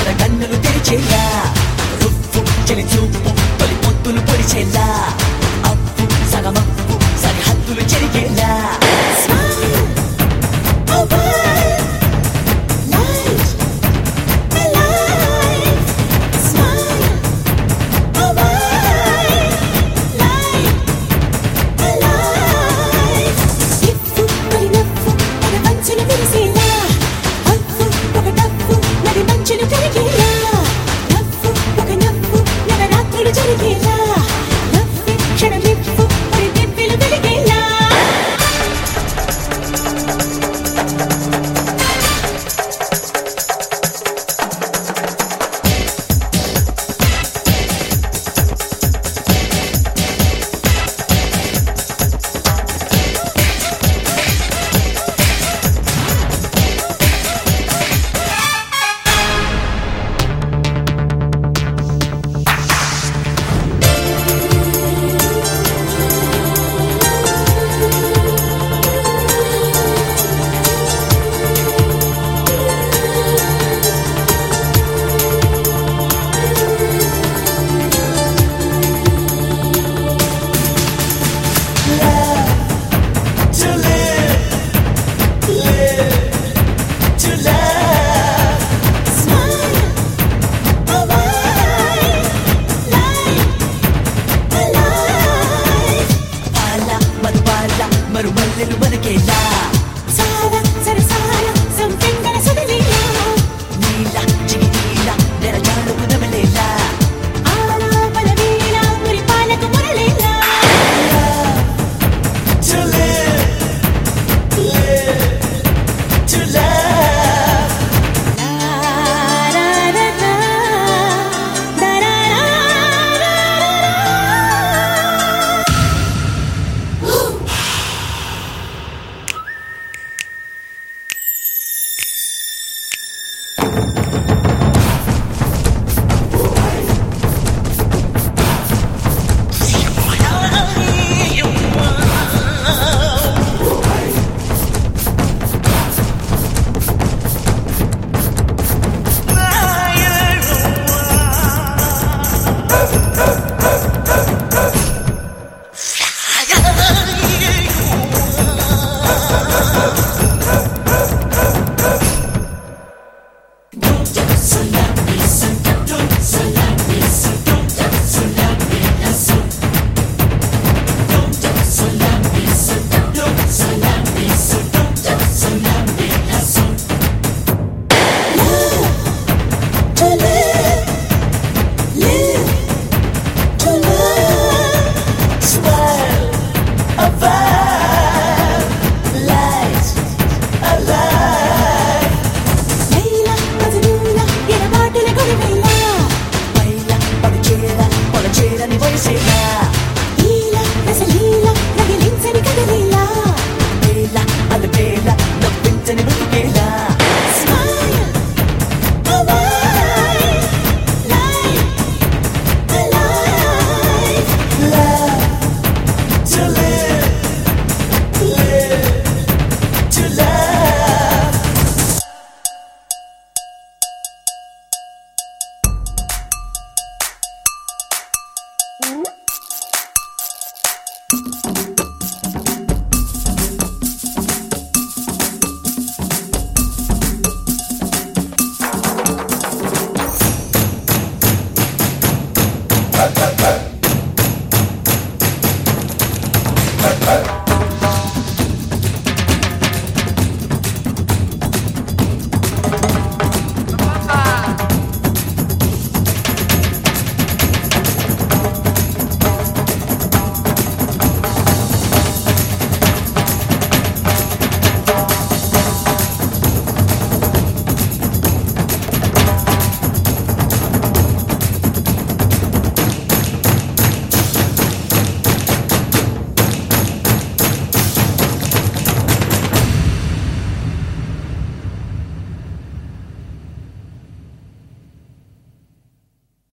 ఎర కన్నులు తెరిచేలా. రుప్పు చలి చూపు తొలి పొత్తులు పొడిచేలా. అప్పు సగమప్పు సరిహద్దులు చెరిగేలా.